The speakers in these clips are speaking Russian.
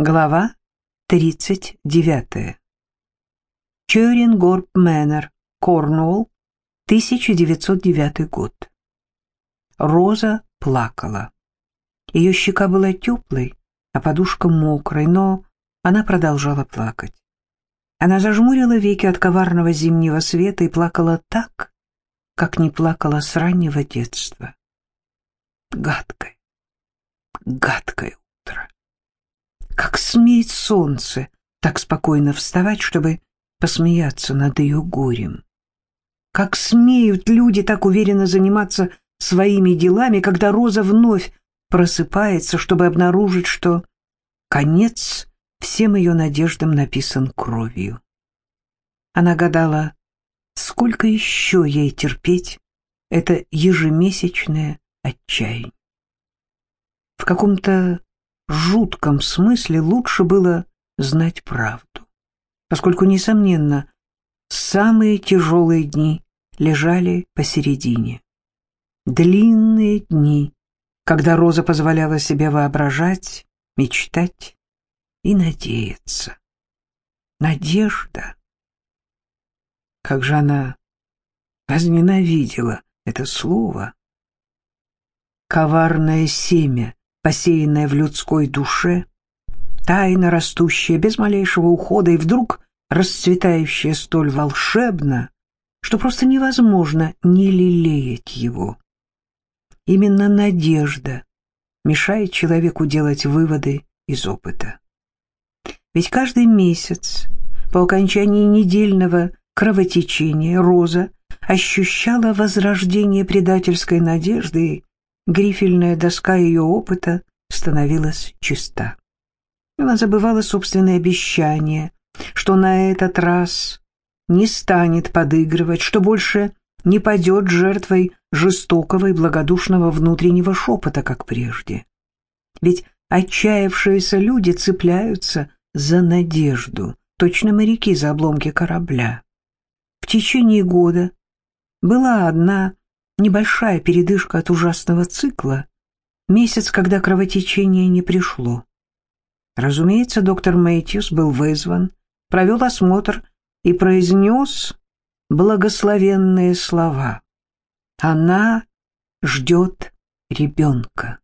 Глава 39. Чёрингорп Мэннер, Корнуолл, 1909 год. Роза плакала. Ее щека была теплой, а подушка мокрой, но она продолжала плакать. Она зажмурила веки от коварного зимнего света и плакала так, как не плакала с раннего детства. Гадкое утро. Как смеет солнце так спокойно вставать, чтобы посмеяться над ее горем. Как смеют люди так уверенно заниматься своими делами, когда Роза вновь просыпается, чтобы обнаружить, что конец всем ее надеждам написан кровью. Она гадала, сколько еще ей терпеть это ежемесячное отчаяние. В каком-то жутком смысле лучше было знать правду, поскольку, несомненно, самые тяжелые дни лежали посередине. Длинные дни, когда Роза позволяла себе воображать, мечтать и надеяться. Надежда. Как же она возненавидела это слово. Коварное семя, посеянное в людской душе, тайно растущее без малейшего ухода и вдруг расцветающее столь волшебно, что просто невозможно не лелеять его. Именно надежда мешает человеку делать выводы из опыта. Ведь каждый месяц по окончании недельного кровотечения Роза ощущала возрождение предательской надежды, грифельная доска ее опыта становилась чиста. Она забывала собственные обещания, что на этот раз не станет подыгрывать, что больше не падет жертвой жестокого и благодушного внутреннего шепота, как прежде. Ведь отчаявшиеся люди цепляются за надежду, точно моряки за обломки корабля. В течение года была одна небольшая передышка от ужасного цикла, месяц, когда кровотечение не пришло. Разумеется, доктор Мэтьюс был вызван, провел осмотр и произнес благословенные слова. Она ждет ребенка.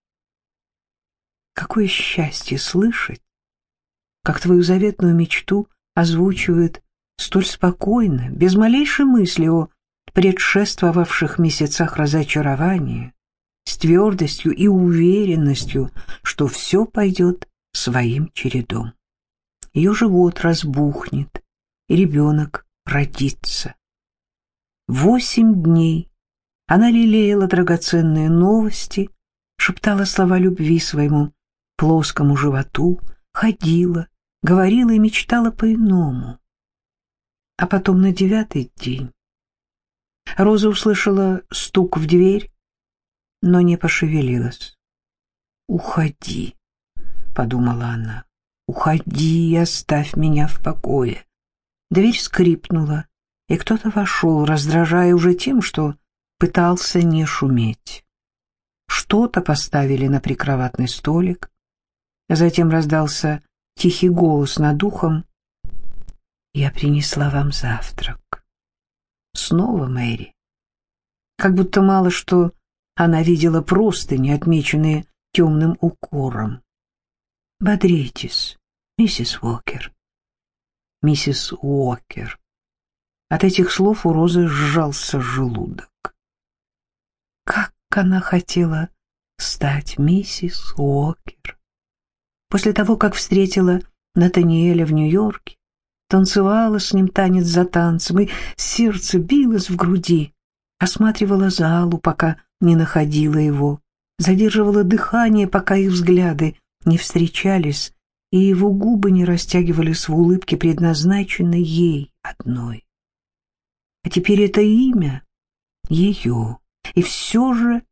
Какое счастье слышать, как твою заветную мечту озвучивают столь спокойно, без малейшей мысли о предшествовавших месяцах разочарования, с твердостью и уверенностью, что все пойдет своим чередом. Ее живот разбухнет, и ребенок родится. Восемь дней она лелеяла драгоценные новости, шептала слова любви своему плоскому животу, ходила, говорила и мечтала по-иному. А потом на девятый день Роза услышала стук в дверь, но не пошевелилась. «Уходи», — подумала она, — «уходи и оставь меня в покое». Дверь скрипнула, и кто-то вошел, раздражая уже тем, что пытался не шуметь. Что-то поставили на прикроватный столик. Затем раздался тихий голос над ухом. «Я принесла вам завтрак». Снова Мэри. Как будто мало что она видела просто, не отмеченные темным укором. «Бодритесь, миссис Уокер». «Миссис Уокер». От этих слов у Розы сжался желудок. Как она хотела стать миссис Уокер. После того, как встретила Натаниэля в Нью-Йорке, танцевала с ним танец за танцем, и сердце билось в груди, осматривала залу, пока не находила его, задерживала дыхание, пока их взгляды не встречались, и его губы не растягивались в улыбке, предназначенной ей одной. А теперь это имя ее, и все же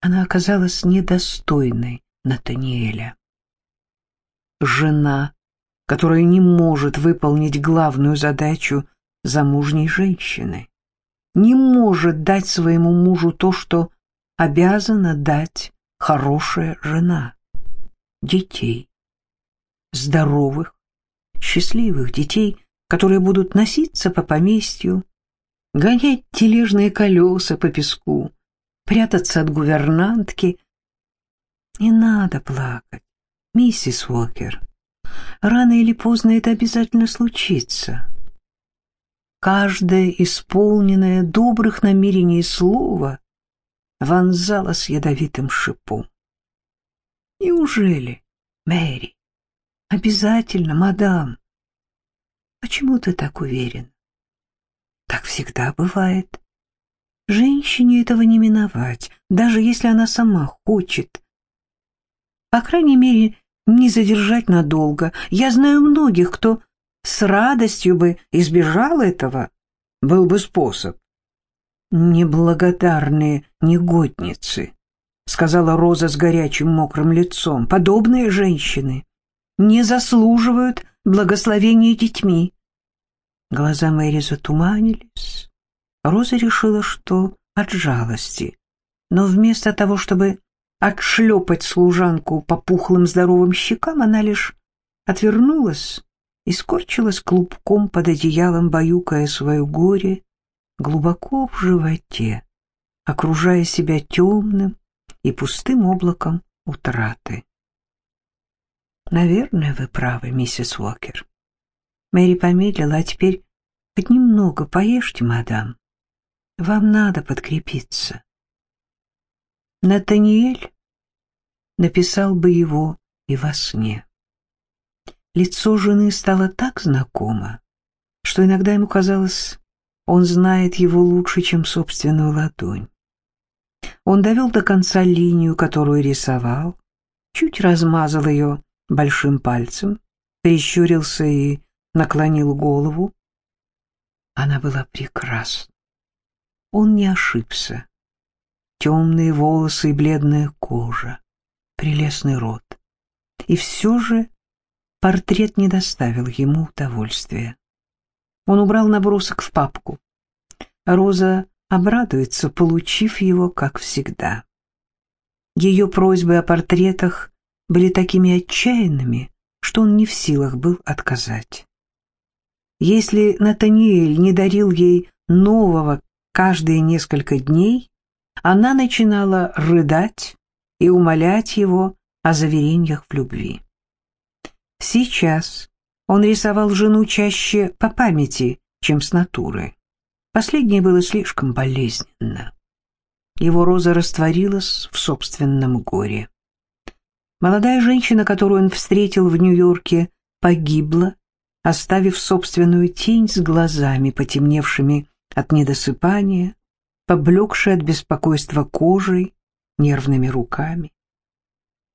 она оказалась недостойной Натаниэля. Жена, которая не может выполнить главную задачу замужней женщины, не может дать своему мужу то, что обязана дать хорошая жена — детей. здоровых, счастливых детей, которые будут носиться по поместью, гонять тележные колеса по песку, прятаться от гувернантки. Не надо плакать, миссис Уокер. Рано или поздно это обязательно случится. Каждое исполненное добрых намерений слово вонзалось ядовитым шипом. Неужели, Мэри? Обязательно, мадам. Почему ты так уверен? Так всегда бывает. Женщине этого не миновать, даже если она сама хочет. По крайней мере, не задержать надолго. Я знаю многих, кто с радостью бы избежал этого. Был бы способ. Неблагодарные негодницы, сказала Роза с горячим мокрым лицом. Подобные женщины не заслуживают благословения детьми. Глаза Мэри затуманились. Роза решила, что от жалости. Но вместо того, чтобы отшлепать служанку по пухлым здоровым щекам, она лишь отвернулась и скорчилась клубком под одеялом, баюкая свое горе глубоко в животе, окружая себя темным и пустым облаком утраты. «Наверное, вы правы, миссис Уокер». Мэри помедлила, а теперь хоть немного поешьте, мадам. Вам надо подкрепиться. Натаниэль написал бы его и во сне. Лицо жены стало так знакомо, что иногда ему казалось, он знает его лучше, чем собственную ладонь. Он довел до конца линию, которую рисовал, чуть размазал ее большим пальцем, прищурился и наклонил голову. Она была прекрасна. Он не ошибся. Темные волосы и бледная кожа, прелестный рот. И все же портрет не доставил ему удовольствия. Он убрал набросок в папку. Роза обрадуется, получив его, как всегда. Ее просьбы о портретах были такими отчаянными, что он не в силах был отказать. Если Натаниэль не дарил ей нового каждые несколько дней, она начинала рыдать и умолять его о заверениях в любви. Сейчас он рисовал жену чаще по памяти, чем с натуры. Последнее было слишком болезненно. Его роза растворилась в собственном горе. Молодая женщина, которую он встретил в Нью-Йорке, погибла, оставив собственную тень с глазами, потемневшими от недосыпания, поблекшей от беспокойства кожей, нервными руками.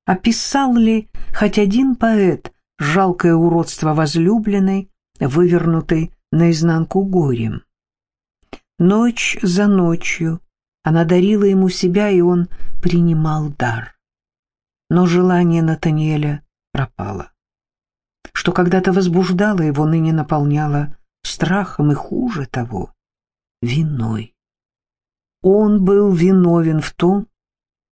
Описал ли хоть один поэт жалкое уродство возлюбленной, вывернутой наизнанку горем. Ночь за ночью она дарила ему себя, и он принимал дар. Но желание Натаниэля пропало. Что когда-то возбуждало его, ныне наполняло страхом и хуже того — виной. Он был виновен в том,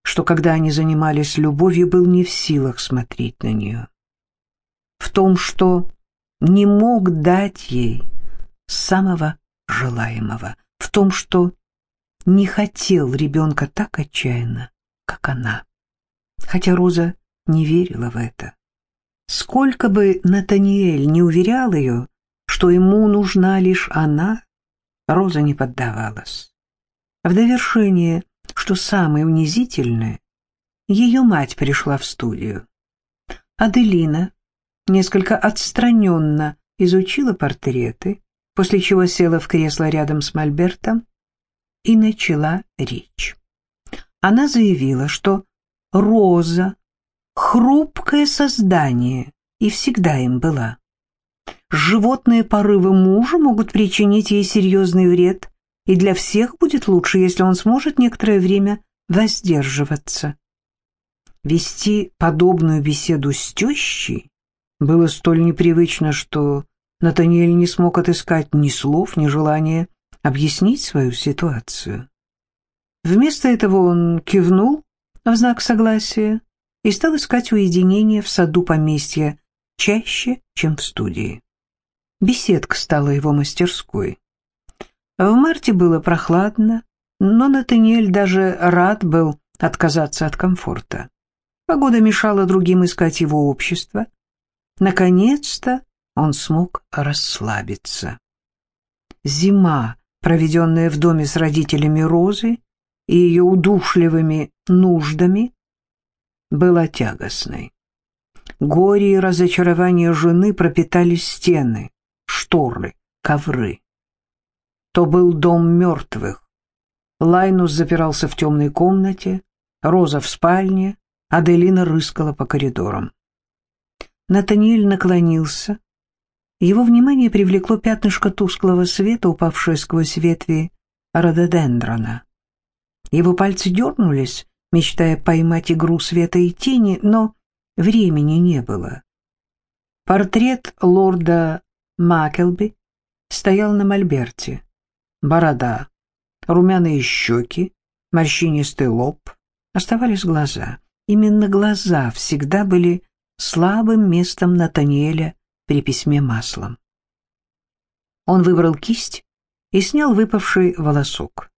что когда они занимались любовью, был не в силах смотреть на нее в том, что не мог дать ей самого желаемого, в том, что не хотел ребенка так отчаянно, как она. Хотя Роза не верила в это. Сколько бы Натаниэль не уверял ее, что ему нужна лишь она, Роза не поддавалась. В довершение, что самое унизительное, ее мать пришла в студию. Аделина несколько отстраненно изучила портреты, после чего села в кресло рядом с Мольбертом и начала речь. Она заявила, что Роза — хрупкое создание и всегда им была. Животные порывы мужа могут причинить ей серьезный вред, и для всех будет лучше, если он сможет некоторое время воздерживаться. Вести подобную беседу с тещей было столь непривычно, что Натаниэль не смог отыскать ни слов, ни желания объяснить свою ситуацию. Вместо этого он кивнул в знак согласия и стал искать уединение в саду поместья чаще, чем в студии. Беседка стала его мастерской. В марте было прохладно, но Натаниэль даже рад был отказаться от комфорта. Погода мешала другим искать его общество. Наконец-то он смог расслабиться. Зима, проведенная в доме с родителями Розы и ее удушливыми нуждами, была тягостной. Горе и разочарование жены пропитали стены, шторы, ковры. То был дом мертвых. Лайнус запирался в темной комнате, Роза в спальне, Аделина рыскала по коридорам. Натаниэль наклонился. Его внимание привлекло пятнышко тусклого света, упавшее сквозь ветви рододендрона. Его пальцы дернулись, мечтая поймать игру света и тени, но времени не было. Портрет лорда Макелби стоял на мольберте. Борода, румяные щеки, морщинистый лоб, оставались глаза. Именно глаза всегда были слабым местом Натаниэля при письме маслом. Он выбрал кисть и снял выпавший волосок.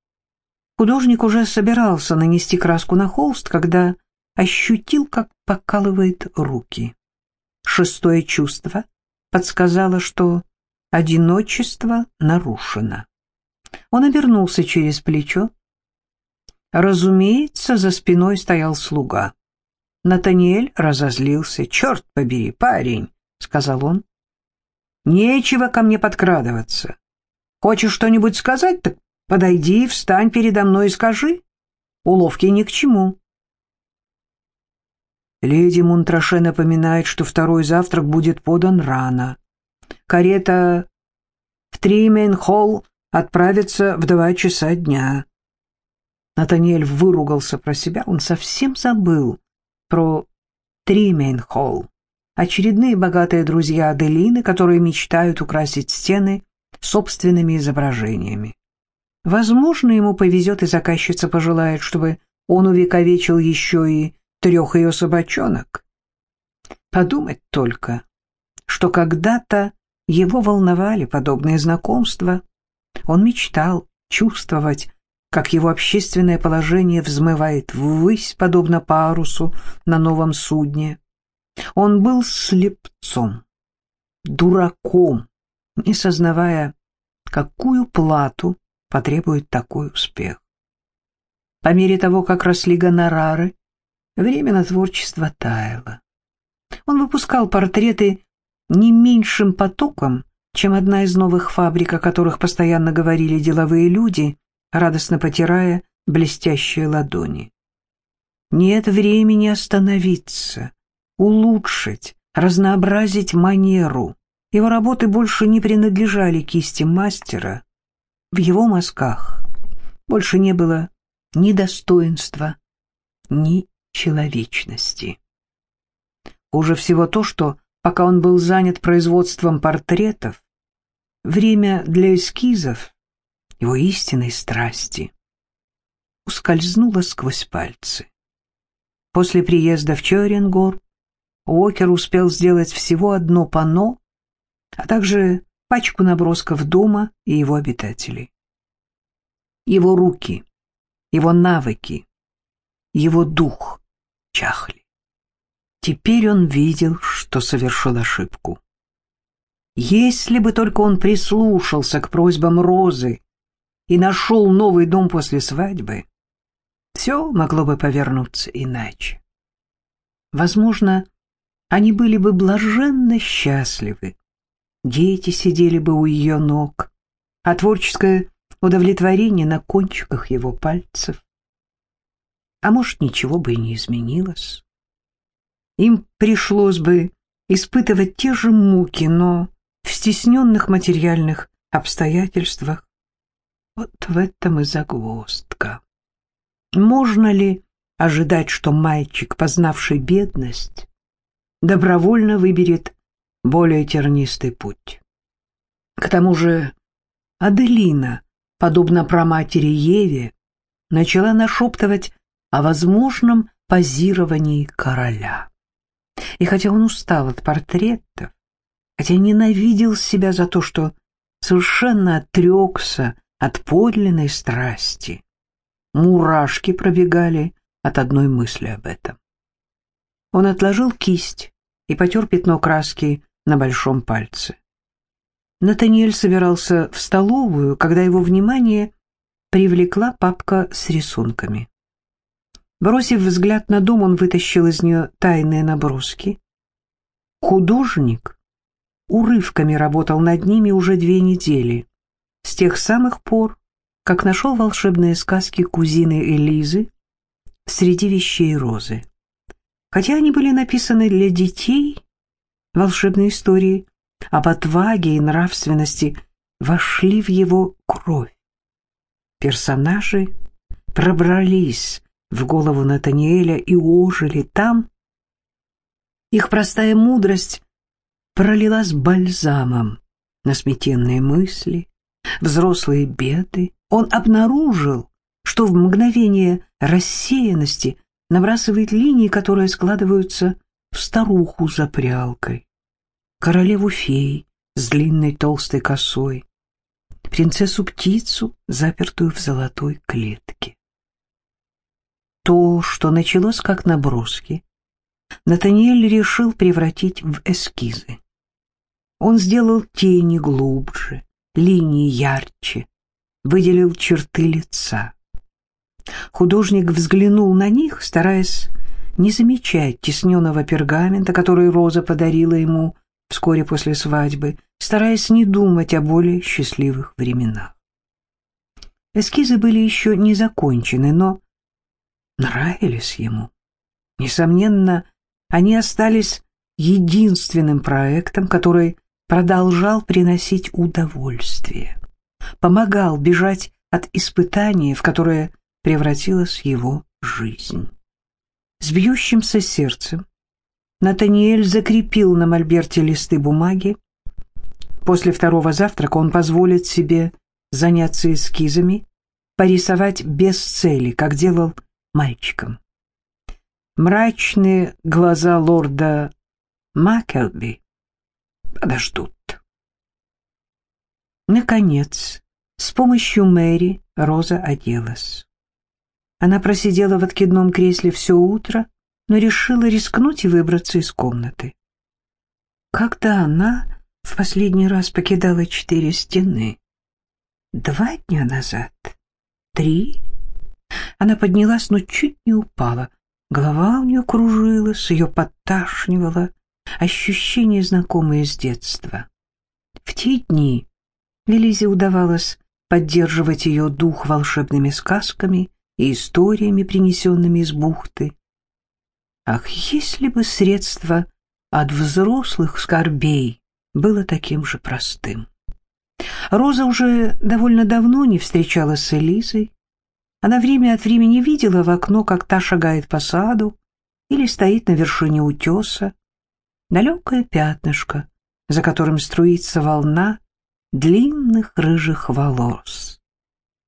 Художник уже собирался нанести краску на холст, когда ощутил, как покалывает руки. Шестое чувство подсказало, что одиночество нарушено. Он обернулся через плечо. Разумеется, за спиной стоял слуга. Натаниэль разозлился. «Черт побери, парень!» — сказал он. «Нечего ко мне подкрадываться. Хочешь что-нибудь сказать, так подойди, встань передо мной и скажи. Уловки ни к чему». Леди Мунтраше напоминает, что второй завтрак будет подан рано. Карета в Тримен-холл отправится в два часа дня. Натаниэль выругался про себя, он совсем забыл про Тримейн-холл. Очередные богатые друзья Аделины, которые мечтают украсить стены собственными изображениями. Возможно, ему повезет, и заказчица пожелает, чтобы он увековечил еще и трех ее собачонок. Подумать только, что когда-то его волновали подобные знакомства. Он мечтал чувствовать как его общественное положение взмывает ввысь, подобно парусу на новом судне. Он был слепцом, дураком, не сознавая, какую плату потребует такой успех. По мере того, как росли гонорары, время на творчество таяло. Он выпускал портреты не меньшим потоком, чем одна из новых фабрик, о которых постоянно говорили деловые люди, радостно потирая блестящие ладони. Нет времени остановиться, улучшить, разнообразить манеру. Его работы больше не принадлежали кисти мастера. В его мазках больше не было ни достоинства, ни человечности. Хуже всего то, что, пока он был занят производством портретов, время для эскизов его истинной страсти, ускользнула сквозь пальцы. После приезда в Чорингор Уокер успел сделать всего одно панно, а также пачку набросков дома и его обитателей. Его руки, его навыки, его дух чахли. Теперь он видел, что совершил ошибку. Если бы только он прислушался к просьбам Розы и нашел новый дом после свадьбы, все могло бы повернуться иначе. Возможно, они были бы блаженно счастливы. Дети сидели бы у ее ног, а творческое удовлетворение на кончиках его пальцев. А может, ничего бы и не изменилось. Им пришлось бы испытывать те же муки, но в стесненных материальных обстоятельствах, вот в этом и загвоздка. Можно ли ожидать, что мальчик, познавший бедность, добровольно выберет более тернистый путь? К тому же Аделина, подобно праматери Еве, начала нашептывать о возможном позировании короля. И хотя он устал от портретов, хотя ненавидел себя за то, что совершенно отрекся от подлинной страсти, мурашки пробегали от одной мысли об этом. Он отложил кисть и потер пятно краски на большом пальце. Натаниэль собирался в столовую, когда его внимание привлекла папка с рисунками. Бросив взгляд на дом, он вытащил из нее тайные наброски. Художник урывками работал над ними уже две недели, с тех самых пор, как нашел волшебные сказки кузины Элизы среди вещей Розы. Хотя они были написаны для детей, волшебные истории об отваге и нравственности вошли в его кровь. Персонажи пробрались в голову Натаниэля и ожили там. Их простая мудрость пролилась бальзамом на сметенные мысли, взрослые беды. Он обнаружил, что в мгновение рассеянности набрасывает линии, которые складываются в старуху за прялкой, королеву фей с длинной толстой косой, принцессу-птицу, запертую в золотой клетке. То, что началось как наброски, Натаниэль решил превратить в эскизы. Он сделал тени глубже, линии ярче, выделил черты лица. Художник взглянул на них, стараясь не замечать тесненного пергамента, который Роза подарила ему вскоре после свадьбы, стараясь не думать о более счастливых временах. Эскизы были еще не закончены, но нравились ему. Несомненно, они остались единственным проектом, который продолжал приносить удовольствие, помогал бежать от испытания, в которое превратилась его жизнь. С бьющимся сердцем Натаниэль закрепил на мольберте листы бумаги. После второго завтрака он позволит себе заняться эскизами, порисовать без цели, как делал мальчиком. Мрачные глаза лорда Маккелби подождут. Наконец, с помощью Мэри Роза оделась. Она просидела в откидном кресле все утро, но решила рискнуть и выбраться из комнаты. Когда она в последний раз покидала четыре стены? Два дня назад? Три? Она поднялась, но чуть не упала. Голова у нее кружилась, ее подташнивало. Ощущения, знакомые с детства. В те дни Элизе удавалось поддерживать ее дух волшебными сказками и историями, принесенными из бухты. Ах, если бы средство от взрослых скорбей было таким же простым. Роза уже довольно давно не встречалась с Элизой. Она время от времени видела в окно, как та шагает по саду или стоит на вершине утеса. Далекое пятнышко, за которым струится волна длинных рыжих волос.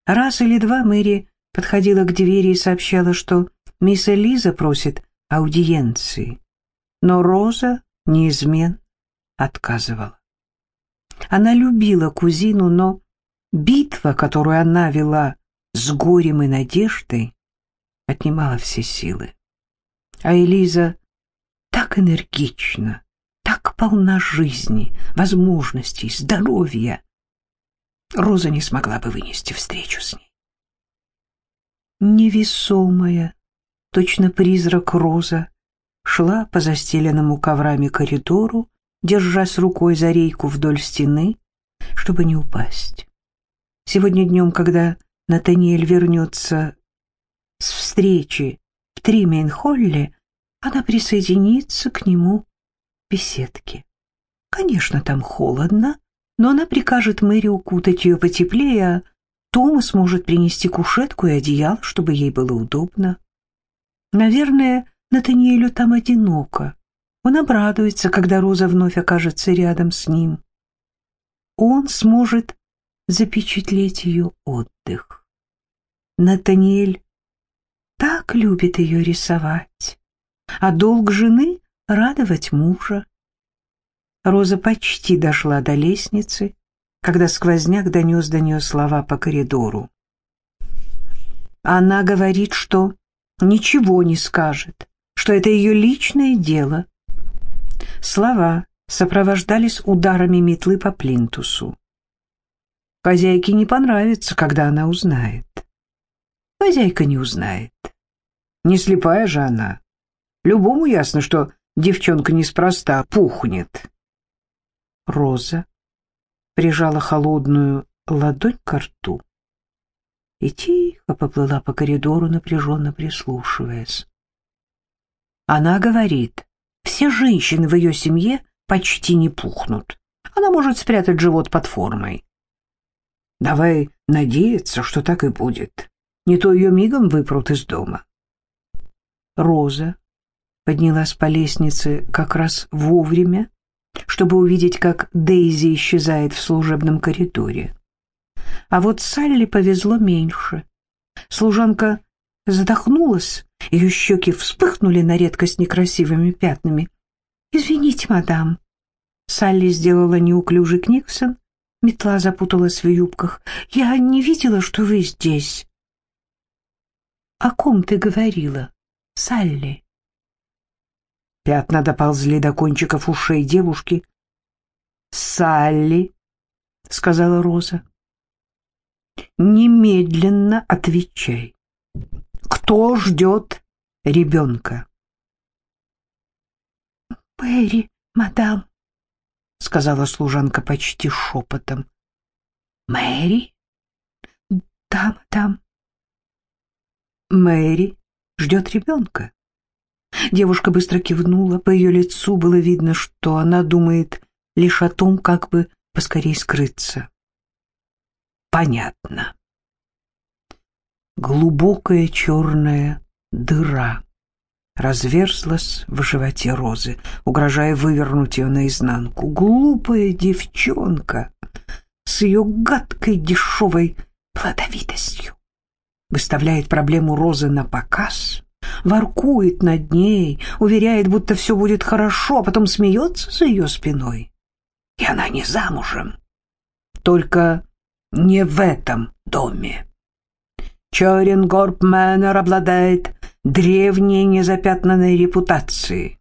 Раз или два Мэри подходила к двери и сообщала, что мисс Элиза просит аудиенции, но Роза неизменно отказывала. Она любила кузину, но битва, которую она вела с горем и надеждой, отнимала все силы. А Элиза так энергична, так полна жизни, возможностей, здоровья. Роза не смогла бы вынести встречу с ней невесомая, точно призрак роза, шла по застеленному коврами коридору, держась рукой за рейку вдоль стены, чтобы не упасть. Сегодня днем, когда Натаниэль вернется с встречи в Тримейн-холле, она присоединится к нему в беседке. Конечно, там холодно, но она прикажет Мэри укутать ее потеплее, а Томас может принести кушетку и одеяло, чтобы ей было удобно. Наверное, Натаниэлю там одиноко. Он обрадуется, когда Роза вновь окажется рядом с ним. Он сможет запечатлеть ее отдых. Натаниэль так любит ее рисовать, а долг жены радовать мужа. Роза почти дошла до лестницы, когда сквозняк донес до нее слова по коридору. Она говорит, что ничего не скажет, что это ее личное дело. Слова сопровождались ударами метлы по плинтусу. Хозяйке не понравится, когда она узнает. Хозяйка не узнает. Не слепая же она. Любому ясно, что девчонка неспроста пухнет. Роза прижала холодную ладонь к рту и тихо поплыла по коридору, напряженно прислушиваясь. Она говорит, все женщины в ее семье почти не пухнут. Она может спрятать живот под формой. Давай надеяться, что так и будет. Не то ее мигом выпрут из дома. Роза поднялась по лестнице как раз вовремя, чтобы увидеть, как Дейзи исчезает в служебном коридоре. А вот Салли повезло меньше. Служанка задохнулась, ее щеки вспыхнули на редкость некрасивыми пятнами. «Извините, мадам». Салли сделала неуклюжий книксон, метла запуталась в юбках. «Я не видела, что вы здесь». «О ком ты говорила, Салли?» Пятна доползли до кончиков ушей девушки. «Салли», — сказала Роза, — «немедленно отвечай. Кто ждет ребенка?» «Мэри, мадам», — сказала служанка почти шепотом. «Мэри?» «Да, мадам». «Мэри ждет ребенка». Девушка быстро кивнула, по ее лицу было видно, что она думает лишь о том, как бы поскорей скрыться. Понятно. Глубокая черная дыра разверзлась в животе Розы, угрожая вывернуть ее наизнанку. Глупая девчонка с ее гадкой дешевой плодовитостью выставляет проблему Розы на показ — воркует над ней, уверяет, будто все будет хорошо, а потом смеется за ее спиной. И она не замужем. Только не в этом доме. Чорингорп Мэннер обладает древней незапятнанной репутацией.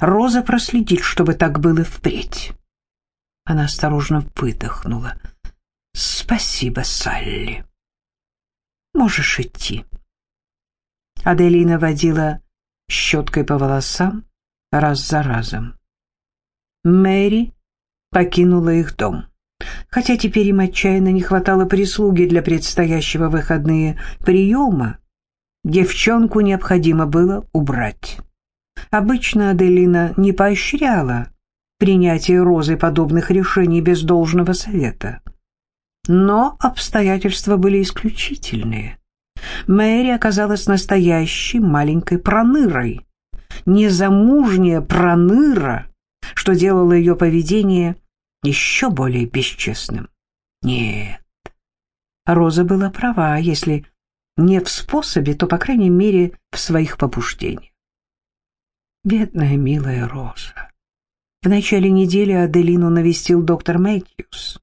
Роза проследит, чтобы так было впредь. Она осторожно выдохнула. «Спасибо, Салли. Можешь идти». Аделина водила щеткой по волосам раз за разом. Мэри покинула их дом. Хотя теперь им отчаянно не хватало прислуги для предстоящего выходные приема, девчонку необходимо было убрать. Обычно Аделина не поощряла принятие Розы подобных решений без должного совета. Но обстоятельства были исключительные. Мэри оказалась настоящей маленькой пронырой. Незамужняя проныра, что делало ее поведение еще более бесчестным. Нет, Роза была права, если не в способе, то, по крайней мере, в своих побуждениях. Бедная, милая Роза. В начале недели Аделину навестил доктор Мэтьюс.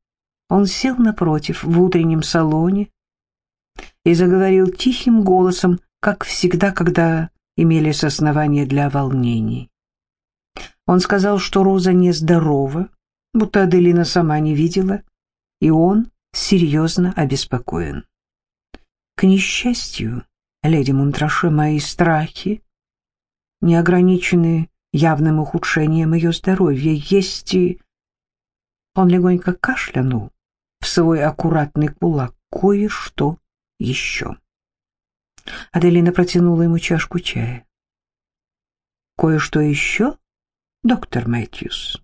Он сел напротив в утреннем салоне, и заговорил тихим голосом, как всегда, когда имелись основания для волнений. Он сказал, что Роза нездорова, будто Аделина сама не видела, и он серьезно обеспокоен. К несчастью, леди Мунтраше, мои страхи не ограничены явным ухудшением ее здоровья. Есть и... Он легонько кашлянул в свой аккуратный кулак. Кое-что еще. Аделина протянула ему чашку чая. «Кое-что еще, доктор Мэтьюс?»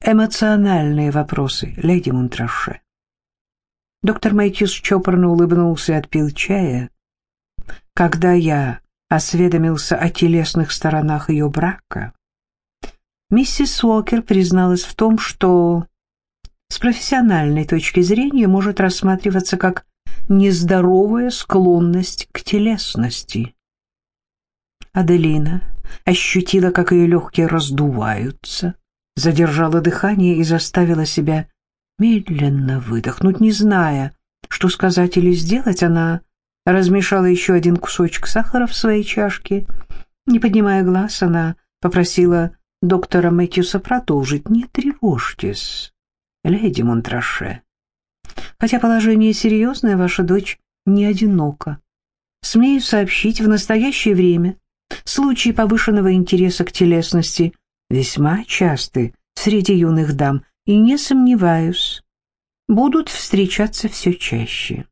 «Эмоциональные вопросы, леди Мунтраше». Доктор Мэтьюс чопорно улыбнулся и отпил чая. «Когда я осведомился о телесных сторонах ее брака, миссис Уокер призналась в том, что с профессиональной точки зрения может рассматриваться как нездоровая склонность к телесности. Аделина ощутила, как ее легкие раздуваются, задержала дыхание и заставила себя медленно выдохнуть, не зная, что сказать или сделать, она размешала еще один кусочек сахара в своей чашке. Не поднимая глаз, она попросила доктора Мэтьюса продолжить. «Не тревожьтесь, леди Монтраше. Хотя положение серьезное, ваша дочь не одинока. Смею сообщить, в настоящее время случаи повышенного интереса к телесности весьма часты среди юных дам, и не сомневаюсь, будут встречаться все чаще.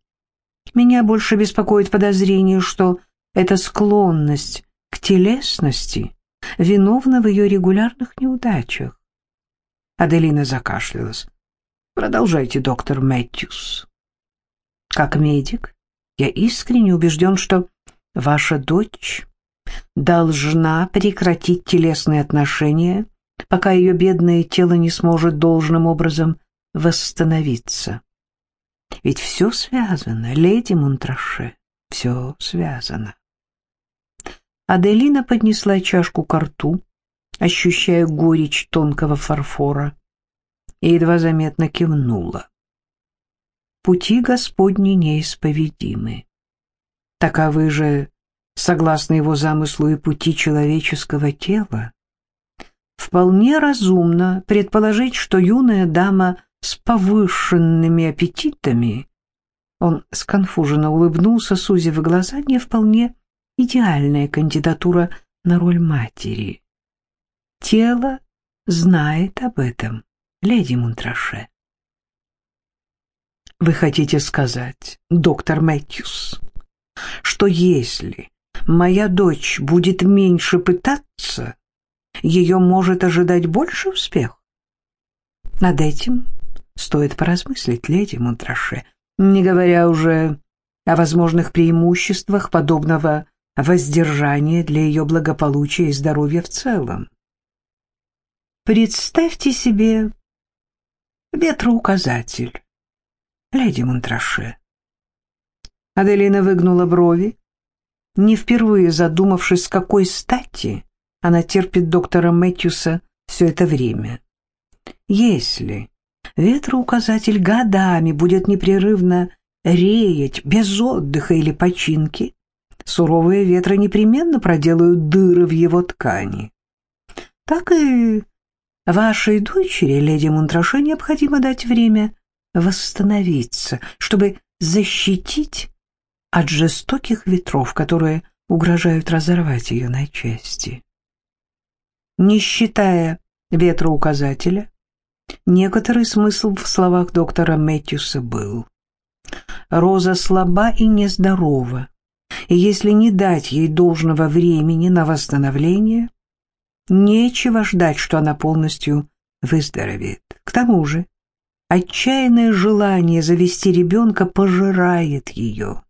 Меня больше беспокоит подозрение, что эта склонность к телесности виновна в ее регулярных неудачах. Аделина закашлялась. Продолжайте, доктор Мэтьюс. Как медик, я искренне убежден, что ваша дочь должна прекратить телесные отношения, пока ее бедное тело не сможет должным образом восстановиться. Ведь все связано, леди Монтраше, все связано. Аделина поднесла чашку к рту, ощущая горечь тонкого фарфора, и едва заметно кивнула. Пути Господни неисповедимы. Таковы же, согласно его замыслу, и пути человеческого тела. Вполне разумно предположить, что юная дама с повышенными аппетитами, он сконфуженно улыбнулся, сузив глаза, не вполне идеальная кандидатура на роль матери. Тело знает об этом, леди Монтраше. Вы хотите сказать, доктор Мэтьюс, что если моя дочь будет меньше пытаться, ее может ожидать больше успех? Над этим стоит поразмыслить, леди Монтраше, не говоря уже о возможных преимуществах подобного воздержания для ее благополучия и здоровья в целом. Представьте себе ветроуказатель, леди Монтраше. Аделина выгнула брови, не впервые задумавшись, с какой стати она терпит доктора Мэтьюса все это время. Если ветроуказатель годами будет непрерывно реять без отдыха или починки, суровые ветры непременно проделают дыры в его ткани. Так и вашей дочери, леди Монтраше, необходимо дать время восстановиться, чтобы защитить от жестоких ветров, которые угрожают разорвать ее на части. Не считая ветроуказателя, некоторый смысл в словах доктора Мэтьюса был. Роза слаба и нездорова, и если не дать ей должного времени на восстановление, нечего ждать, что она полностью выздоровеет. К тому же отчаянное желание завести ребенка пожирает ее.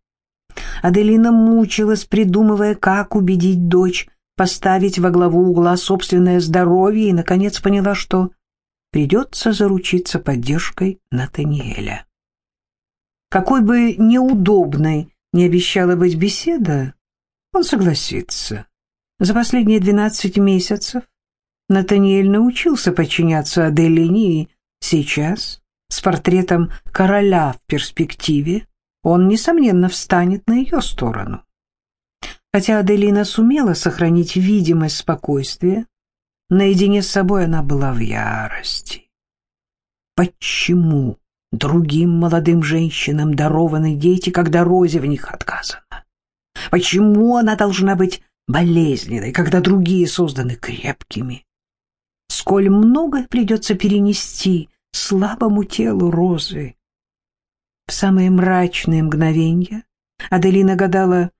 Аделина мучилась, придумывая, как убедить дочь поставить во главу угла собственное здоровье, и, наконец, поняла, что придется заручиться поддержкой Натаниэля. Какой бы неудобной не обещала быть беседа, он согласится. За последние двенадцать месяцев Натаниэль научился подчиняться Аделине, и сейчас, с портретом короля в перспективе, он, несомненно, встанет на ее сторону. Хотя Аделина сумела сохранить видимость спокойствия, наедине с собой она была в ярости. Почему другим молодым женщинам дарованы дети, когда Розе в них отказано? Почему она должна быть болезненной, когда другие созданы крепкими? Сколь многое придется перенести слабому телу Розы. В самые мрачные мгновения Аделина гадала,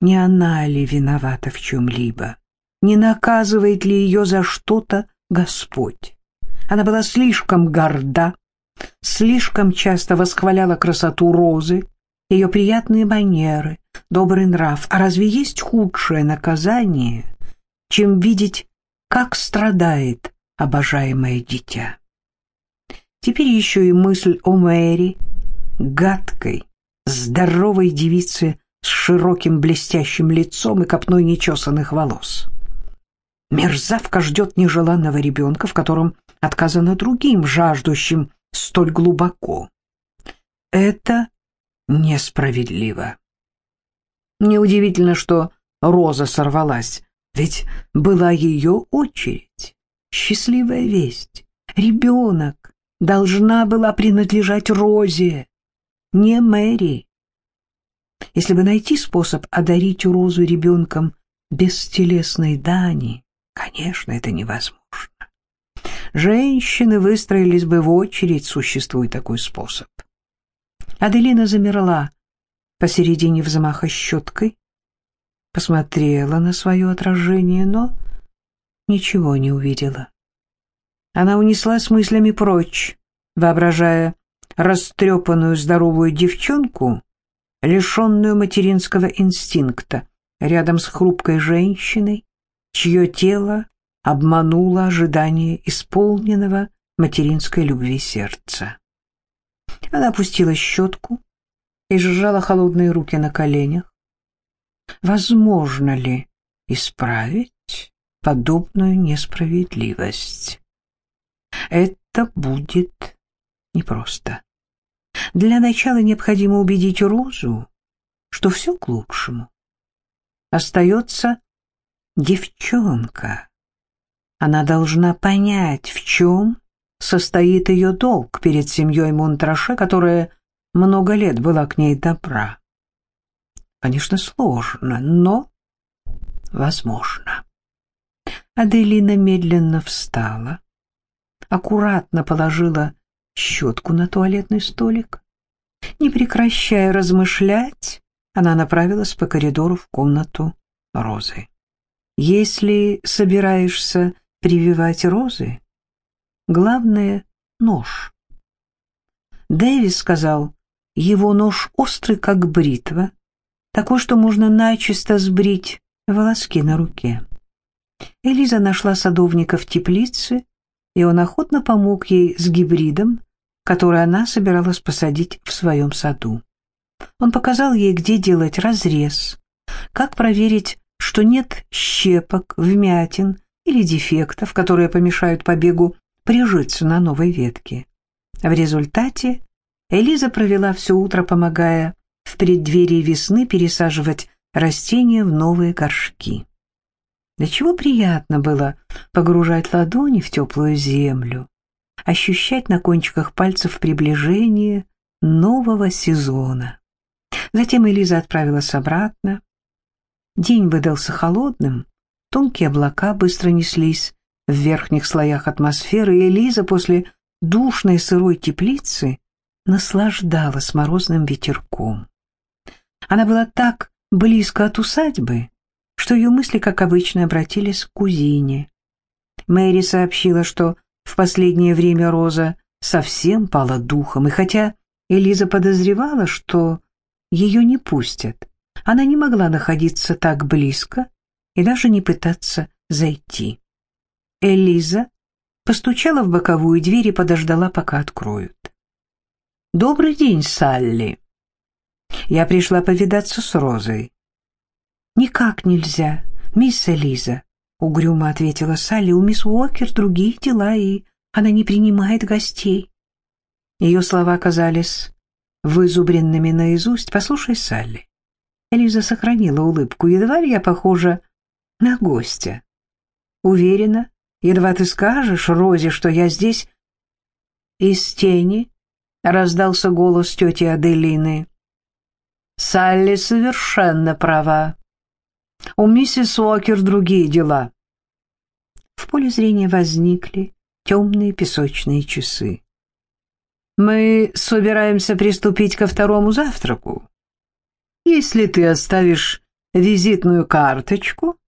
не она ли виновата в чем-либо, не наказывает ли ее за что-то Господь. Она была слишком горда, слишком часто восхваляла красоту розы, ее приятные манеры, добрый нрав. А разве есть худшее наказание, чем видеть, как страдает обожаемое дитя? Теперь еще и мысль о Мэри, гадкой, здоровой девице широким блестящим лицом и копной нечесанных волос. Мерзавка ждет нежеланного ребенка, в котором отказано другим, жаждущим столь глубоко. Это несправедливо. Неудивительно, что Роза сорвалась, ведь была ее очередь. Счастливая весть. Ребенок должна была принадлежать Розе, не Мэри. Если бы найти способ одарить Розу ребенком без телесной дани, конечно, это невозможно. Женщины выстроились бы в очередь, существует такой способ. Аделина замерла посередине взмаха щеткой, посмотрела на свое отражение, но ничего не увидела. Она унеслась мыслями прочь, воображая растрепанную здоровую девчонку, лишенную материнского инстинкта, рядом с хрупкой женщиной, чье тело обмануло ожидание исполненного материнской любви сердца. Она опустила щетку и сжала холодные руки на коленях. Возможно ли исправить подобную несправедливость? Это будет непросто. Для начала необходимо убедить Розу, что все к лучшему. Остается девчонка. Она должна понять, в чем состоит ее долг перед семьей Монтраше, которая много лет была к ней добра. Конечно, сложно, но возможно. Аделина медленно встала, аккуратно положила щетку на туалетный столик. Не прекращая размышлять, она направилась по коридору в комнату Розы. «Если собираешься прививать розы, главное — нож». Дэвис сказал, его нож острый, как бритва, такой, что можно начисто сбрить волоски на руке. Элиза нашла садовника в теплице, и он охотно помог ей с гибридом, который она собиралась посадить в своем саду. Он показал ей, где делать разрез, как проверить, что нет щепок, вмятин или дефектов, которые помешают побегу прижиться на новой ветке. В результате Элиза провела все утро, помогая в преддверии весны пересаживать растения в новые горшки. До чего приятно было погружать ладони в теплую землю, ощущать на кончиках пальцев приближение нового сезона. Затем Элиза отправилась обратно. День выдался холодным, тонкие облака быстро неслись в верхних слоях атмосферы, и Элиза после душной сырой теплицы наслаждалась морозным ветерком. Она была так близко от усадьбы, что ее мысли, как обычно, обратились к кузине. Мэри сообщила, что в последнее время Роза совсем пала духом, и хотя Элиза подозревала, что ее не пустят, она не могла находиться так близко и даже не пытаться зайти. Элиза постучала в боковую дверь и подождала, пока откроют. «Добрый день, Салли. Я пришла повидаться с Розой». «Никак нельзя, мисс Элиза», — угрюмо ответила Салли. «У мисс Уокер другие дела, и она не принимает гостей». Ее слова казались вызубренными наизусть. «Послушай, Салли». Элиза сохранила улыбку. «Едва ли я похожа на гостя?» «Уверена, едва ты скажешь Розе, что я здесь...» Из тени раздался голос тети Аделины. Салли совершенно права. У миссис Уокер другие дела. В поле зрения возникли темные песочные часы. Мы собираемся приступить ко второму завтраку. Если ты оставишь визитную карточку,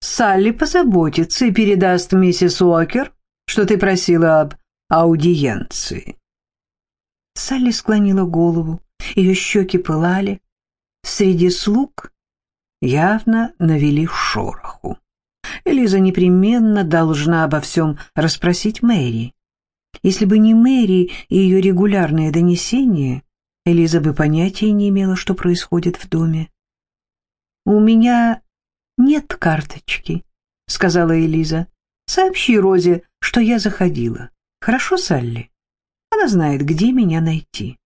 Салли позаботится и передаст миссис Уокер, что ты просила об аудиенции. Салли склонила голову, ее щеки пылали. Среди слуг явно навели шороху. Элиза непременно должна обо всем расспросить Мэри. Если бы не Мэри и ее регулярные донесения, Элиза бы понятия не имела, что происходит в доме. «У меня нет карточки», — сказала Элиза. «Сообщи Розе, что я заходила. Хорошо, Салли? Она знает, где меня найти».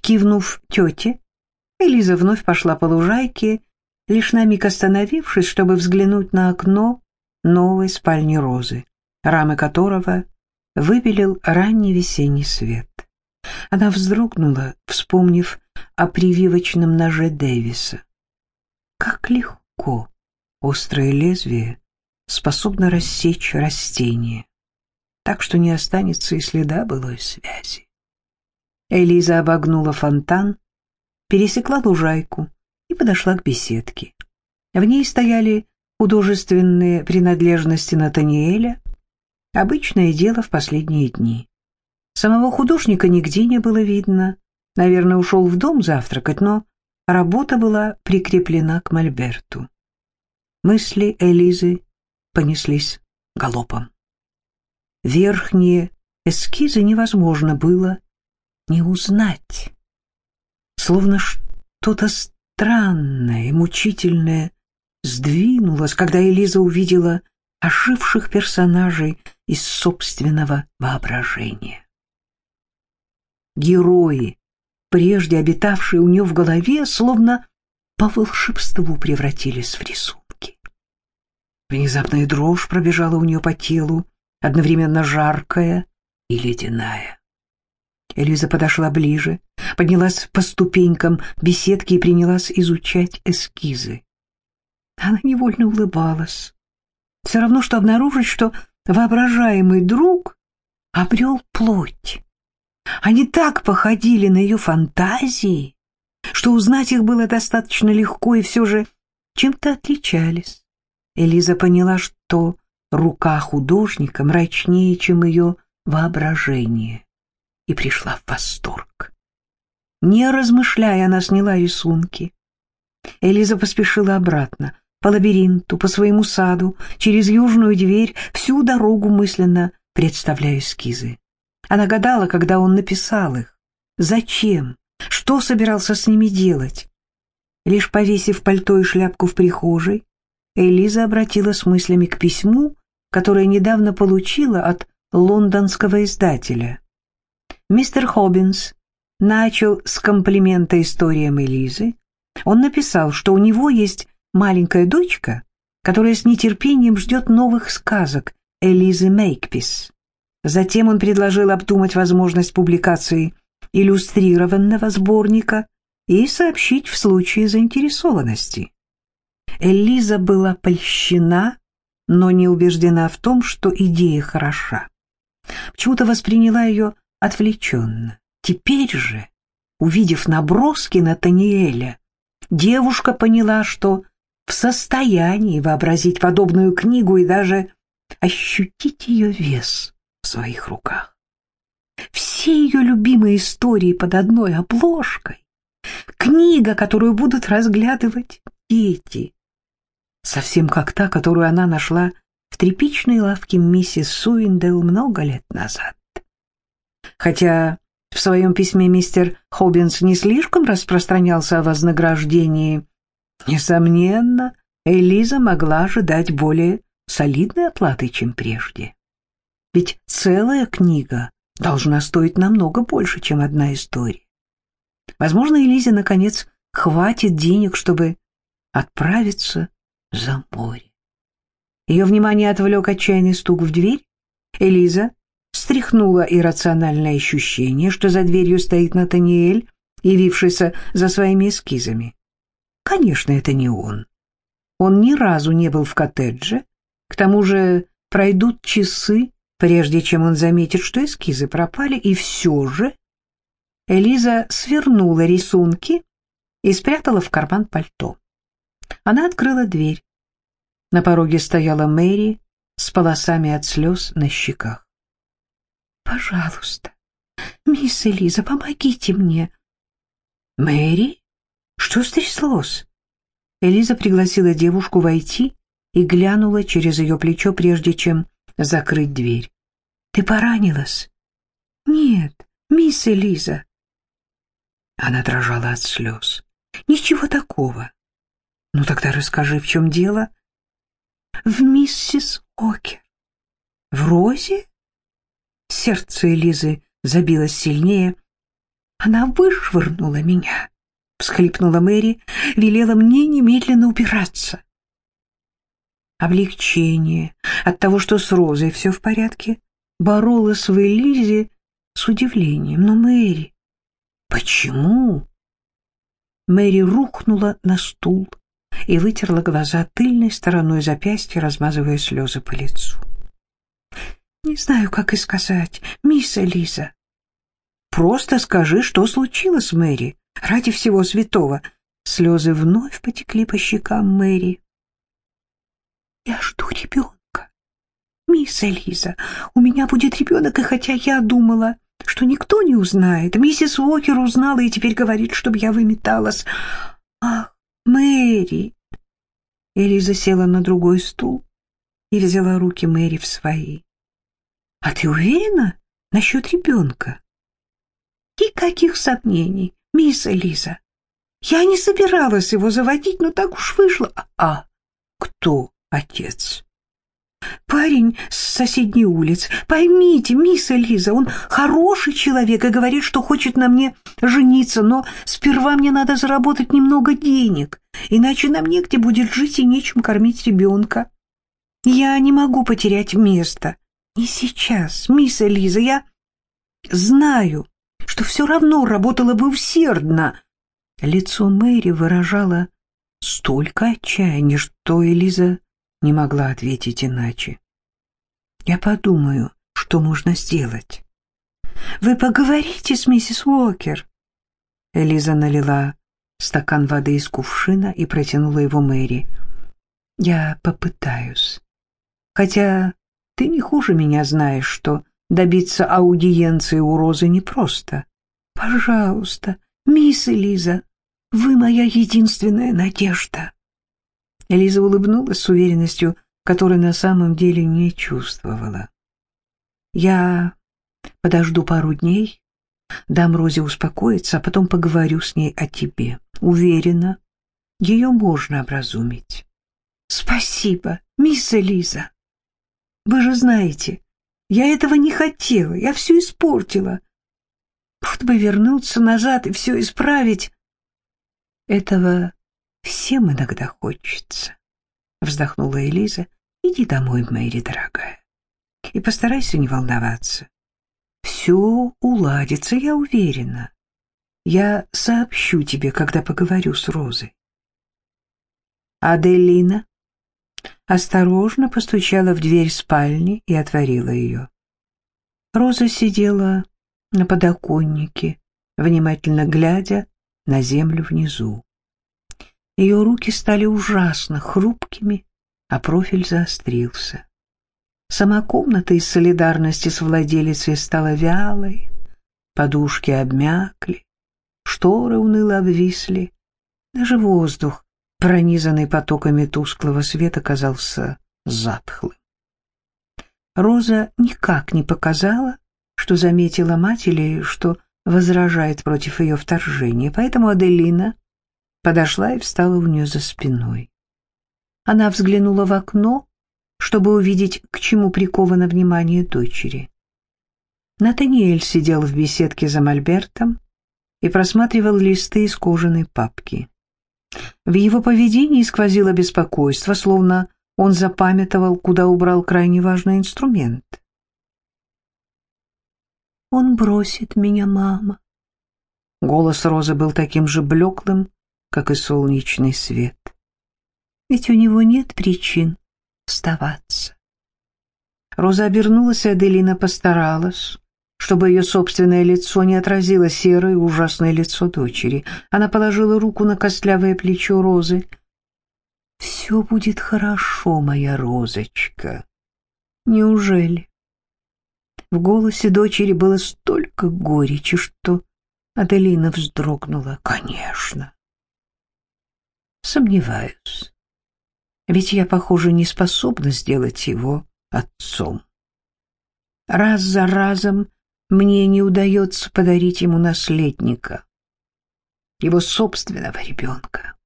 Кивнув тете, Элиза вновь пошла по лужайке, лишь на миг остановившись, чтобы взглянуть на окно новой спальни Розы, рамы которого выбелил ранний весенний свет. Она вздрогнула, вспомнив о прививочном ноже Дэвиса. Как легко острое лезвие способно рассечь растение, так что не останется и следа былой связи. Элиза обогнула фонтан, пересекла лужайку и подошла к беседке. В ней стояли художественные принадлежности Натаниэля, обычное дело в последние дни. Самого художника нигде не было видно, наверное, ушел в дом завтракать, но работа была прикреплена к мольберту. Мысли Элизы понеслись галопом. Верхние эскизы невозможно было не узнать. Словно что-то странное и мучительное сдвинулось, когда Элиза увидела оживших персонажей из собственного воображения. Герои, прежде обитавшие у нее в голове, словно по волшебству превратились в рисунки. Внезапная дрожь пробежала у нее по телу, одновременно жаркая и ледяная. Элиза подошла ближе, поднялась по ступенькам беседки и принялась изучать эскизы. Она невольно улыбалась. Все равно, что обнаружить, что воображаемый друг обрел плоть. Они так походили на ее фантазии, что узнать их было достаточно легко и все же чем-то отличались. Элиза поняла, что рука художника мрачнее, чем ее воображение и пришла в восторг. Не размышляя, она сняла рисунки. Элиза поспешила обратно, по лабиринту, по своему саду, через южную дверь, всю дорогу мысленно представляя эскизы. Она гадала, когда он написал их. Зачем? Что собирался с ними делать? Лишь повесив пальто и шляпку в прихожей, Элиза обратилась мыслями к письму, которое недавно получила от лондонского издателя. Мистер Хоббинс начал с комплимента историям Элизы. Он написал, что у него есть маленькая дочка, которая с нетерпением ждет новых сказок Элизы Мейкпис. Затем он предложил обдумать возможность публикации иллюстрированного сборника и сообщить в случае заинтересованности. Элиза была польщена, но не убеждена в том, что идея хороша. Почему-то восприняла ее отвлеченно. Теперь же, увидев наброски Натаниэля, девушка поняла, что в состоянии вообразить подобную книгу и даже ощутить ее вес в своих руках. Все ее любимые истории под одной обложкой. Книга, которую будут разглядывать дети. Совсем как та, которую она нашла в тряпичной лавке миссис Суиндел много лет назад. Хотя в своем письме мистер Хоббинс не слишком распространялся о вознаграждении, несомненно, Элиза могла ожидать более солидной оплаты, чем прежде. Ведь целая книга должна стоить намного больше, чем одна история. Возможно, Элизе, наконец, хватит денег, чтобы отправиться за море. Ее внимание отвлек отчаянный стук в дверь. Элиза стряхнула иррациональное ощущение, что за дверью стоит Натаниэль, явившийся за своими эскизами. Конечно, это не он. Он ни разу не был в коттедже, к тому же пройдут часы, прежде чем он заметит, что эскизы пропали, и все же Элиза свернула рисунки и спрятала в карман пальто. Она открыла дверь. На пороге стояла Мэри с полосами от слез на щеках. Пожалуйста, мисс Элиза, помогите мне. Мэри? Что стряслось? Элиза пригласила девушку войти и глянула через ее плечо, прежде чем закрыть дверь. Ты поранилась? Нет, мисс Элиза. Она дрожала от слез. Ничего такого. Ну тогда расскажи, в чем дело? В миссис Окер. В Розе? Сердце Элизы забилось сильнее. Она вышвырнула меня, всхлипнула Мэри, велела мне немедленно убираться. Облегчение от того, что с Розой все в порядке, боролась в Элизе с удивлением. Но Мэри... Почему? Мэри рухнула на стул и вытерла глаза тыльной стороной запястья, размазывая слезы по лицу. «Не знаю, как и сказать, мисс Элиза». «Просто скажи, что случилось, Мэри, ради всего святого». Слезы вновь потекли по щекам Мэри. «Я жду ребенка. Мисс Элиза, у меня будет ребенок, и хотя я думала, что никто не узнает, миссис Уокер узнала и теперь говорит, чтобы я выметалась. Ах, Мэри!» Элиза села на другой стул и взяла руки Мэри в свои. «А ты уверена насчет ребенка?» «Никаких сомнений, мисс Элиза. Я не собиралась его заводить, но так уж вышло. А кто отец?» Парень с соседней улицы. Поймите, мисс Элиза, он хороший человек и говорит, что хочет на мне жениться, но сперва мне надо заработать немного денег, иначе нам негде будет жить и нечем кормить ребенка. Я не могу потерять место. Не сейчас, мисс Элиза, я знаю, что все равно работала бы усердно. Лицо Мэри выражало столько отчаяния, что Элиза не могла ответить иначе. «Я подумаю, что можно сделать». «Вы поговорите с миссис Уокер?» Элиза налила стакан воды из кувшина и протянула его Мэри. «Я попытаюсь. Хотя ты не хуже меня знаешь, что добиться аудиенции у Розы непросто. Пожалуйста, мисс Элиза, вы моя единственная надежда». Элиза улыбнулась с уверенностью, которой на самом деле не чувствовала. «Я подожду пару дней, дам Розе успокоиться, а потом поговорю с ней о тебе. Уверена, ее можно образумить». «Спасибо, мисс Элиза. Вы же знаете, я этого не хотела, я все испортила. Вот бы вернуться назад и все исправить. Этого Всем иногда хочется. Вздохнула Элиза. Иди домой, Мэри, дорогая. И постарайся не волноваться. Все уладится, я уверена. Я сообщу тебе, когда поговорю с Розой. Аделина осторожно постучала в дверь спальни и отворила ее. Роза сидела на подоконнике, внимательно глядя на землю внизу. Ее руки стали ужасно хрупкими, а профиль заострился. Сама комната из солидарности с владелицей стала вялой, подушки обмякли, шторы уныло обвисли, даже воздух, пронизанный потоками тусклого света, казался затхлым. Роза никак не показала, что заметила мать или что возражает против ее вторжения, поэтому Аделина подошла и встала у нее за спиной. Она взглянула в окно, чтобы увидеть, к чему приковано внимание дочери. Натаниэль сидел в беседке за мольбертом и просматривал листы из кожаной папки. В его поведении сквозило беспокойство, словно он запамятовал, куда убрал крайне важный инструмент. «Он бросит меня, мама». Голос Розы был таким же блеклым, как и солнечный свет. Ведь у него нет причин оставаться. Роза обернулась, и Аделина постаралась, чтобы ее собственное лицо не отразило серое ужасное лицо дочери. Она положила руку на костлявое плечо Розы. «Все будет хорошо, моя Розочка. Неужели?» В голосе дочери было столько горечи, что Аделина вздрогнула. «Конечно. Сомневаюсь. Ведь я, похоже, не способна сделать его отцом. Раз за разом мне не удается подарить ему наследника, его собственного ребенка.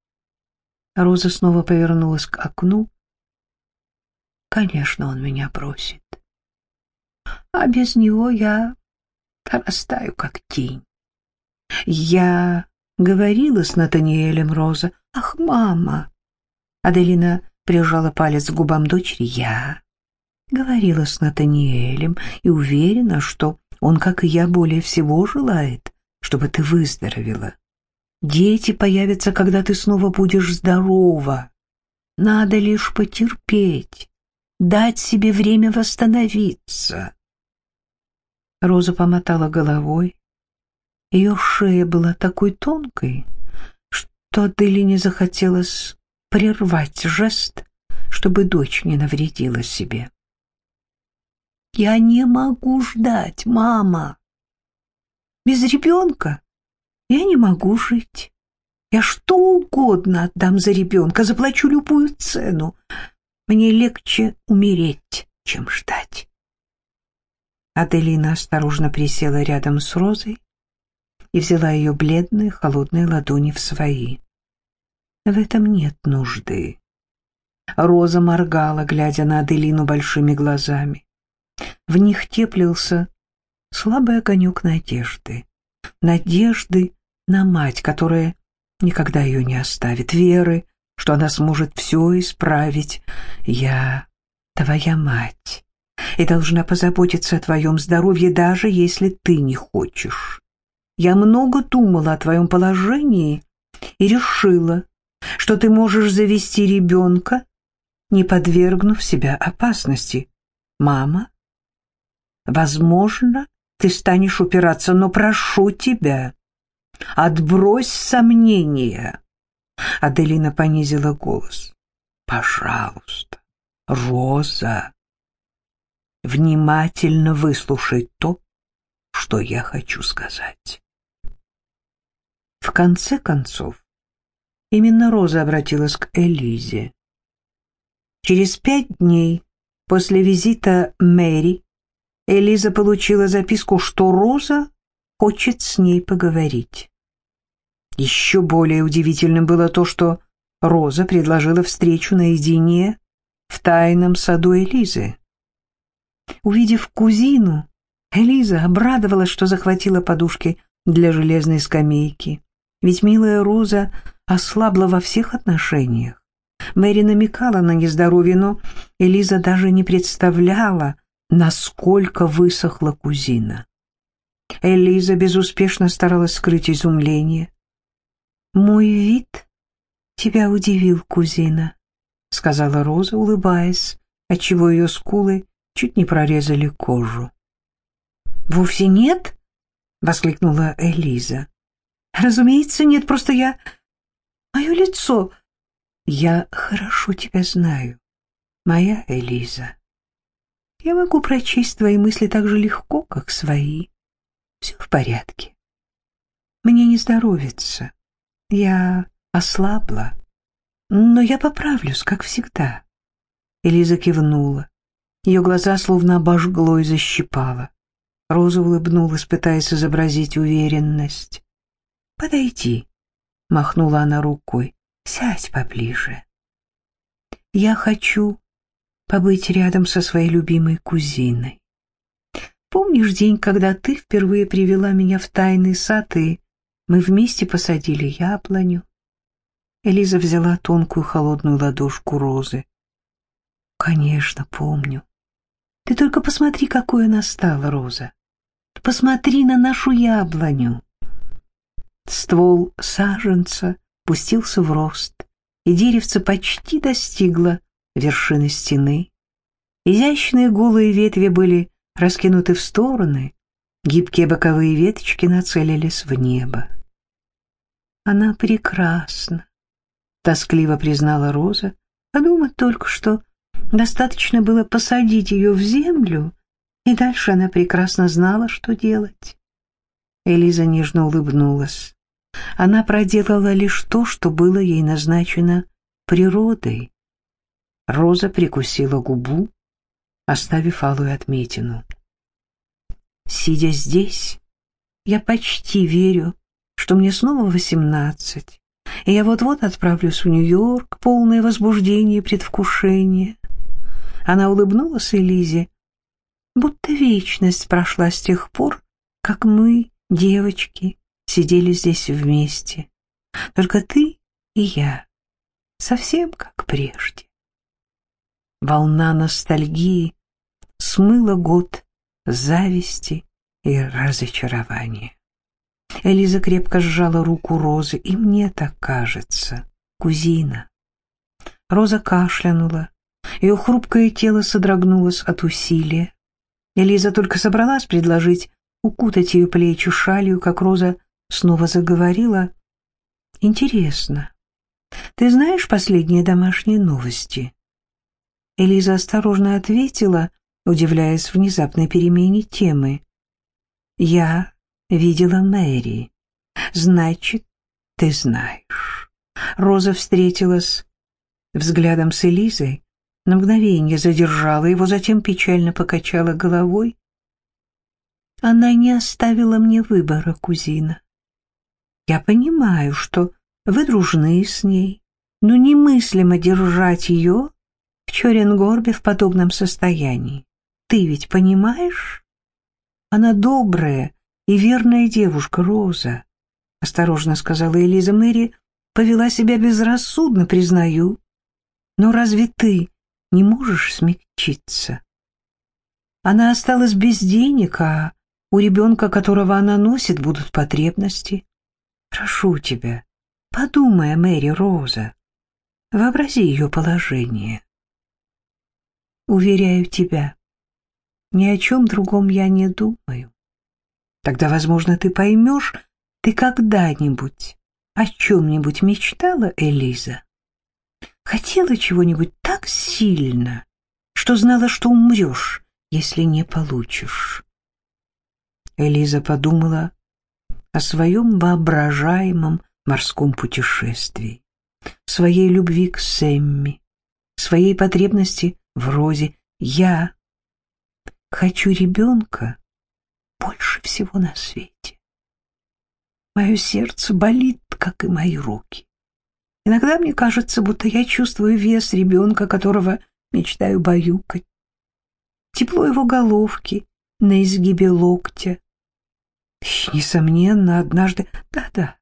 Роза снова повернулась к окну. Конечно, он меня бросит. А без него я растаю, как тень. Я говорила с Натаниэлем Роза. Ах, мама! Аделина прижала палец к губам дочери. Я говорила с Натаниэлем и уверена, что он, как и я, более всего желает, чтобы ты выздоровела. Дети появятся, когда ты снова будешь здорова. Надо лишь потерпеть, дать себе время восстановиться. Роза помотала головой. Ее шея была такой тонкой, что Аделине захотелось прервать жест, чтобы дочь не навредила себе. «Я не могу ждать, мама. Без ребенка я не могу жить. Я что угодно отдам за ребенка, заплачу любую цену. Мне легче умереть, чем ждать». Аделина осторожно присела рядом с Розой и взяла ее бледные холодные ладони в свои. В этом нет нужды. Роза моргала, глядя на Аделину большими глазами. В них теплился слабый огонек надежды. Надежды на мать, которая никогда ее не оставит, веры, что она сможет все исправить. Я твоя мать и должна позаботиться о твоем здоровье, даже если ты не хочешь. Я много думала о твоем положении и решила, что ты можешь завести ребенка, не подвергнув себя опасности. Мама, возможно, ты станешь упираться, но прошу тебя, отбрось сомнения. Аделина понизила голос. Пожалуйста, Роза, внимательно выслушай то, что я хочу сказать. В конце концов, именно Роза обратилась к Элизе. Через пять дней после визита Мэри Элиза получила записку, что Роза хочет с ней поговорить. Еще более удивительным было то, что Роза предложила встречу наедине в тайном саду Элизы. Увидев кузину, Элиза обрадовалась, что захватила подушки для железной скамейки. Ведь милая Роза ослабла во всех отношениях. Мэри намекала на нездоровье, но Элиза даже не представляла, насколько высохла кузина. Элиза безуспешно старалась скрыть изумление. «Мой вид тебя удивил, кузина», — сказала Роза, улыбаясь, отчего ее скулы чуть не прорезали кожу. «Вовсе нет?» — воскликнула Элиза. «Разумеется, нет, просто я... Мое лицо... Я хорошо тебя знаю, моя Элиза. Я могу прочесть твои мысли так же легко, как свои. Все в порядке. Мне не здоровится. Я ослабла, но я поправлюсь, как всегда». Элиза кивнула. Ее глаза словно обожгло и защипало. Роза улыбнулась, пытаясь изобразить уверенность. «Подойди», — махнула она рукой, — «сядь поближе». «Я хочу побыть рядом со своей любимой кузиной. Помнишь день, когда ты впервые привела меня в тайный сад, и мы вместе посадили яблоню?» Элиза взяла тонкую холодную ладошку Розы. «Конечно, помню. Ты только посмотри, какой она стала, Роза. Посмотри на нашу яблоню. Ствол саженца пустился в рост, и деревце почти достигло вершины стены. Изящные голые ветви были раскинуты в стороны, гибкие боковые веточки нацелились в небо. «Она прекрасна», — тоскливо признала Роза, подумать только, что Достаточно было посадить ее в землю, и дальше она прекрасно знала, что делать. Элиза нежно улыбнулась. Она проделала лишь то, что было ей назначено природой. Роза прикусила губу, оставив алую отметину. Сидя здесь, я почти верю, что мне снова восемнадцать, и я вот-вот отправлюсь в Нью-Йорк, полное возбуждение и предвкушение. Она улыбнулась Элизе, будто вечность прошла с тех пор, как мы, девочки, сидели здесь вместе. Только ты и я, совсем как прежде. Волна ностальгии смыла год зависти и разочарования. Элиза крепко сжала руку Розы, и мне так кажется, кузина. Роза кашлянула, ее хрупкое тело содрогнулось от усилия. Элиза только собралась предложить укутать ее плечи шалью, как Роза снова заговорила. «Интересно, ты знаешь последние домашние новости?» Элиза осторожно ответила, удивляясь внезапной перемене темы. «Я видела Мэри. Значит, ты знаешь». Роза встретилась взглядом с Элизой, на мгновение задержала его, затем печально покачала головой. Она не оставила мне выбора, кузина. Я понимаю, что вы дружны с ней, но немыслимо держать ее в Чоренгорбе в подобном состоянии. Ты ведь понимаешь? Она добрая и верная девушка, Роза, — осторожно сказала Элиза Мэри, повела себя безрассудно, признаю. Но разве ты не можешь смягчиться? Она осталась без денег, а у ребенка, которого она носит, будут потребности. Прошу тебя, подумай о Мэри Роза. Вообрази ее положение. Уверяю тебя, ни о чем другом я не думаю. Тогда, возможно, ты поймешь, ты когда-нибудь о чем-нибудь мечтала, Элиза? Хотела чего-нибудь так сильно, что знала, что умрешь, если не получишь. Элиза подумала о своем воображаемом морском путешествии, своей любви к Сэмми, своей потребности в Розе. Я хочу ребенка больше всего на свете. Мое сердце болит, как и мои руки. Иногда мне кажется, будто я чувствую вес ребенка, которого мечтаю баюкать. Тепло его головки на изгибе локтя, Несомненно, однажды... Да-да.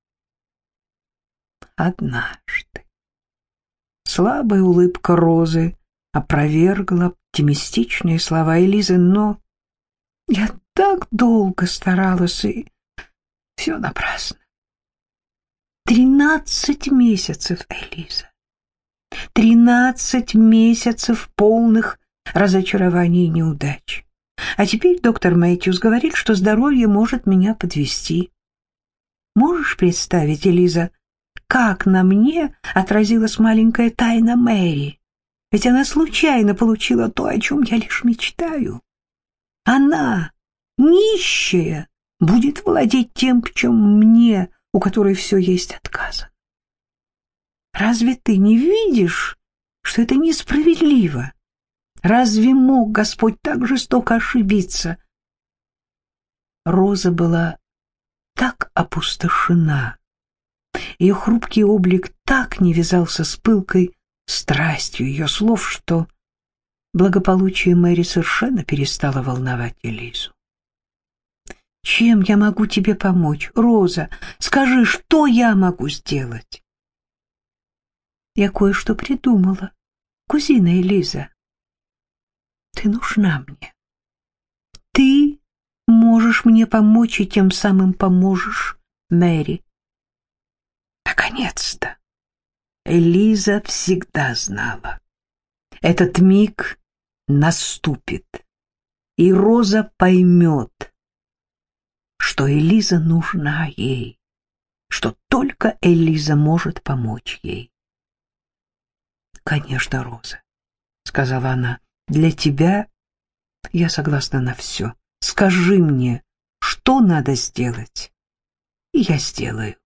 Однажды. Слабая улыбка Розы опровергла оптимистичные слова Элизы, но я так долго старалась, и все напрасно. Тринадцать месяцев, Элиза. Тринадцать месяцев полных разочарований и неудач. А теперь доктор Мэтьюс говорит, что здоровье может меня подвести. Можешь представить, Элиза, как на мне отразилась маленькая тайна Мэри? Ведь она случайно получила то, о чем я лишь мечтаю. Она, нищая, будет владеть тем, в чем мне, у которой все есть, отказано. Разве ты не видишь, что это несправедливо? Разве мог Господь так жестоко ошибиться? Роза была так опустошена, ее хрупкий облик так не вязался с пылкой страстью ее слов, что благополучие Мэри совершенно перестало волновать Элизу. «Чем я могу тебе помочь, Роза? Скажи, что я могу сделать?» «Я кое-что придумала, кузина Элиза. Ты нужна мне. Ты можешь мне помочь и тем самым поможешь Мэри. Наконец-то! Элиза всегда знала. Этот миг наступит, и Роза поймет, что Элиза нужна ей, что только Элиза может помочь ей. «Конечно, Роза», — сказала она, для тебя я согласна на все. Скажи мне, что надо сделать, и я сделаю.